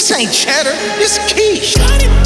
This ain't cheddar, this quiche.